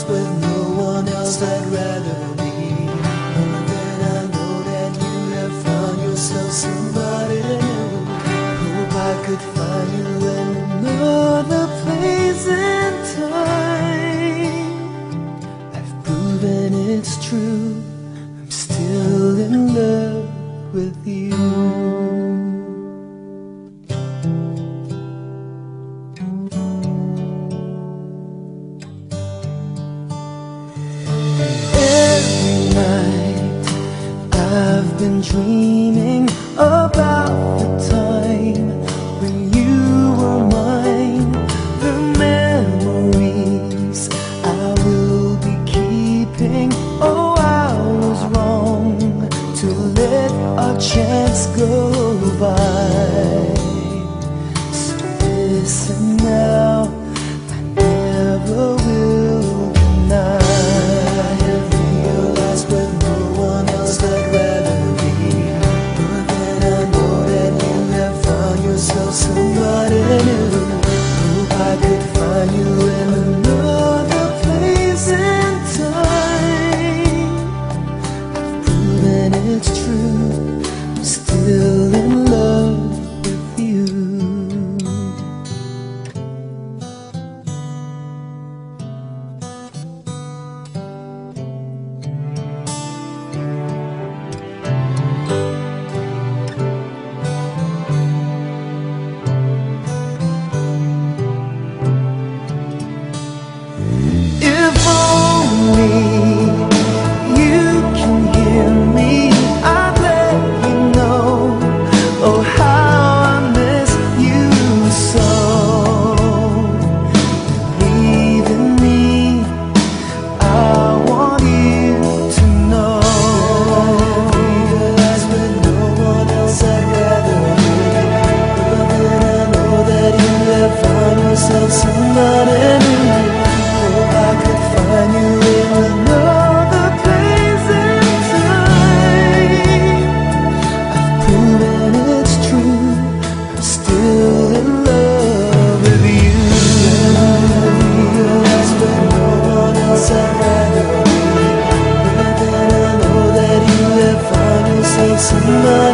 realized with no one else I'd rather be. But then I know that you have found yourself somebody new. Hope I could find you in another place and time. I've proven it's true. I'm still in love with you. Been dreaming about the time when you were mine. The memories I will be keeping. Oh, I was wrong to let our chance go tonight.